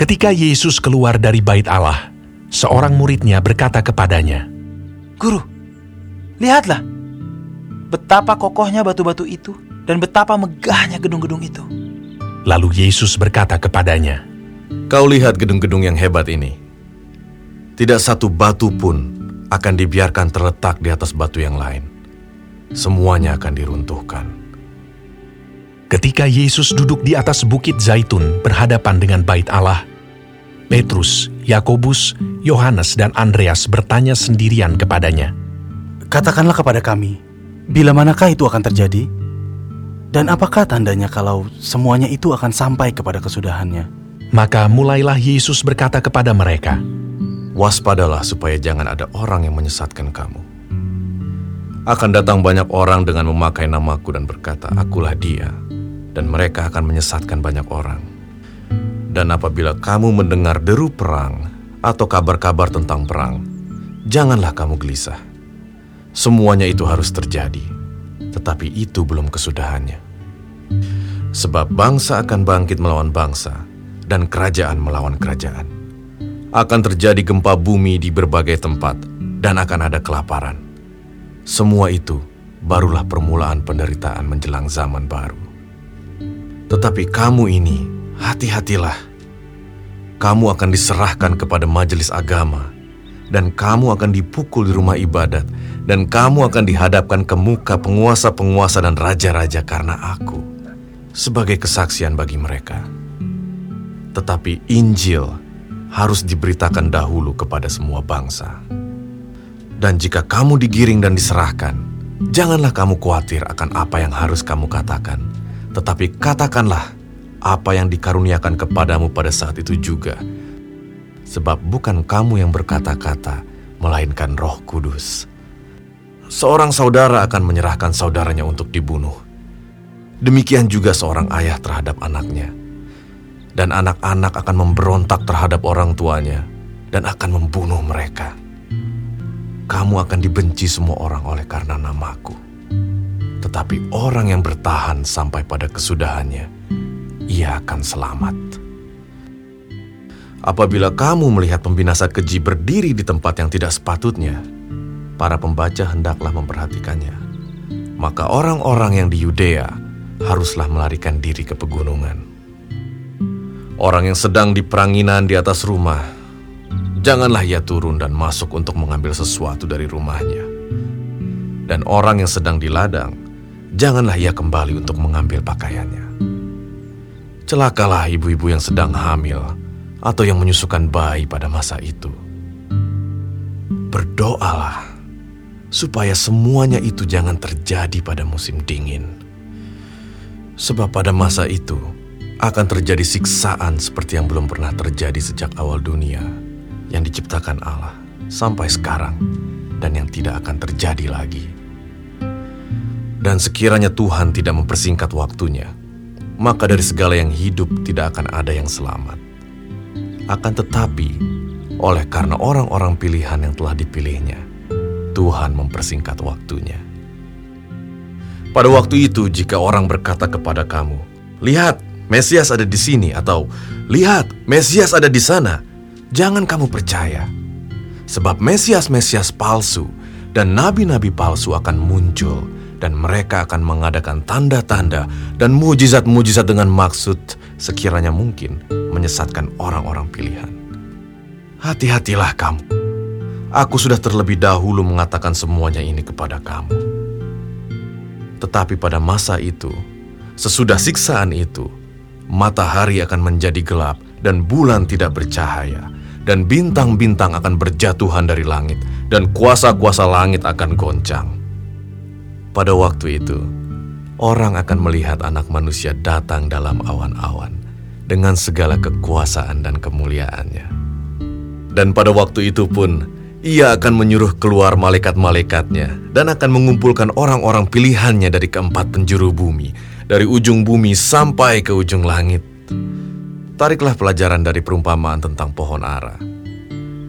Ketika Yesus keluar dari bait Allah, seorang muridnya berkata kepadanya, Guru, lihatlah betapa kokohnya batu-batu itu dan betapa megahnya gedung-gedung itu. Lalu Yesus berkata kepadanya, Kau lihat gedung-gedung yang hebat ini. Tidak satu batu pun akan dibiarkan terletak di atas batu yang lain. Semuanya akan diruntuhkan. Ketika Yesus duduk di atas bukit Zaitun berhadapan dengan bait Allah, Petrus, Yakobus, Yohanes, dan Andreas bertanya sendirian kepadanya, Katakanlah kepada kami, bila manakah itu akan terjadi? Dan apakah tandanya kalau semuanya itu akan sampai kepada kesudahannya? Maka mulailah Yesus berkata kepada mereka, Waspadalah supaya jangan ada orang yang menyesatkan kamu. Akan datang banyak orang dengan memakai namaku dan berkata, Akulah dia. Dan mereka akan menyesatkan banyak orang. Dan apabila kamu mendengar deru perang atau kabar-kabar tentang perang, janganlah kamu gelisah. Semuanya itu harus terjadi, tetapi itu belum kesudahannya. Sebab bangsa akan bangkit melawan bangsa, dan kerajaan melawan kerajaan. Akan terjadi gempa bumi di berbagai tempat, dan akan ada kelaparan. Semua itu barulah permulaan penderitaan menjelang zaman baru. Tetapi kamu ini hati-hatilah. Kamu akan diserahkan kepada majelis agama, dan kamu akan dipukul di rumah ibadat, dan kamu akan dihadapkan ke muka penguasa-penguasa dan raja-raja karena aku, sebagai kesaksian bagi mereka. Tetapi Injil harus diberitakan dahulu kepada semua bangsa. Dan jika kamu digiring dan diserahkan, janganlah kamu khawatir akan apa yang harus kamu katakan, tetapi katakanlah apa yang dikaruniakan kepadamu pada saat itu juga. Sebab bukan kamu yang berkata-kata, melainkan roh kudus. Seorang saudara akan menyerahkan saudaranya untuk dibunuh. Demikian juga seorang ayah terhadap anaknya. Dan anak-anak akan memberontak terhadap orang tuanya dan akan membunuh mereka. Kamu akan dibenci semua orang oleh karena namaku. Tetapi orang yang bertahan sampai pada kesudahannya, ia akan selamat. Apabila kamu melihat pembinasa keji berdiri di tempat yang tidak sepatutnya, para pembaca hendaklah memperhatikannya. Maka orang-orang yang di Yudea haruslah melarikan diri ke pegunungan. Orang yang sedang di peranginan di atas rumah, janganlah ia turun dan masuk untuk mengambil sesuatu dari rumahnya. Dan orang yang sedang di ladang, janganlah ia kembali untuk mengambil pakaiannya. Celakalah ibu-ibu yang sedang hamil atau yang menyusukan bayi pada masa itu. Berdoalah supaya semuanya itu jangan terjadi pada musim dingin. Sebab pada masa itu akan terjadi siksaan seperti yang belum pernah terjadi sejak awal dunia yang diciptakan Allah sampai sekarang dan yang tidak akan terjadi lagi. Dan sekiranya Tuhan tidak mempersingkat waktunya, maka dari segala yang hidup tidak akan ada yang selamat. Akan tetapi, oleh karena orang-orang pilihan yang telah dipilihnya, Tuhan mempersingkat waktunya. Pada waktu itu, jika orang berkata kepada kamu, "Lihat, Mesias ada di sini," atau "Lihat, Mesias ada di sana," jangan kamu percaya, sebab Mesias-Mesias palsu dan nabi-nabi palsu akan muncul, dan mereka akan mengadakan tanda-tanda dan mujizat-mujizat dengan maksud sekiranya mungkin menyesatkan orang-orang pilihan. Hati-hatilah kamu. Aku sudah terlebih dahulu mengatakan semuanya ini kepada kamu. Tetapi pada masa itu, sesudah siksaan itu, matahari akan menjadi gelap dan bulan tidak bercahaya, dan bintang-bintang akan berjatuhan dari langit, dan kuasa-kuasa langit akan goncang. Pada waktu itu, orang akan melihat Anak Manusia datang dalam awan-awan dengan segala kekuasaan dan kemuliaannya. Dan pada waktu itu pun, ia akan menyuruh keluar malaikat-malaikatnya dan akan mengumpulkan orang-orang pilihannya dari keempat penjuru bumi, dari ujung bumi sampai ke ujung langit. Tariklah pelajaran dari perumpamaan tentang pohon ara.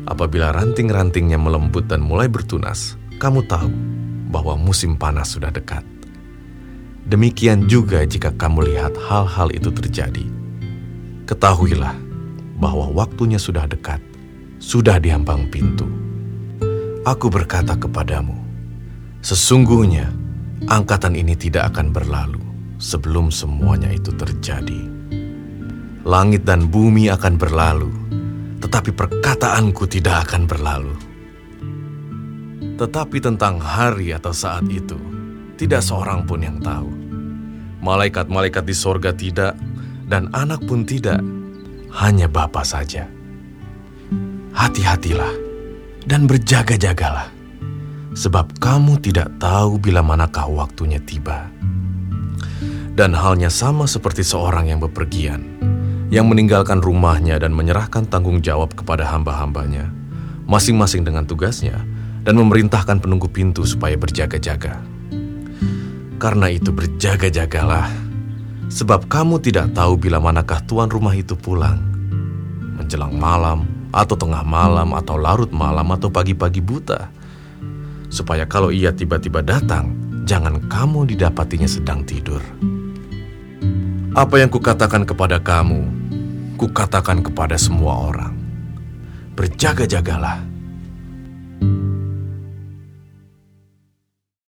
Apabila ranting-rantingnya melembut dan mulai bertunas, kamu tahu bahwa musim panas sudah dekat. Demikian juga jika kamu lihat hal-hal itu terjadi. Ketahuilah bahwa waktunya sudah dekat, sudah diambang pintu. Aku berkata kepadamu, sesungguhnya angkatan ini tidak akan berlalu sebelum semuanya itu terjadi. Langit dan bumi akan berlalu, tetapi perkataanku tidak akan berlalu. Tetapi tentang hari atau saat itu, tidak seorang pun yang tahu. Malaikat-malaikat di sorga tidak, dan anak pun tidak, hanya Bapa saja. Hati-hatilah dan berjaga-jagalah, sebab kamu tidak tahu bila manakah waktunya tiba. Dan halnya sama seperti seorang yang bepergian, yang meninggalkan rumahnya dan menyerahkan tanggung jawab kepada hamba-hambanya, masing-masing dengan tugasnya, dan memerintahkan penunggu pintu supaya berjaga-jaga. Karena itu berjaga-jagalah, sebab kamu tidak tahu bila manakah tuan rumah itu pulang. Menjelang malam, atau tengah malam, atau larut malam, atau pagi-pagi buta. Supaya kalau ia tiba-tiba datang, jangan kamu didapatinya sedang tidur. Apa yang kukatakan kepada kamu, kukatakan kepada semua orang. Berjaga-jagalah,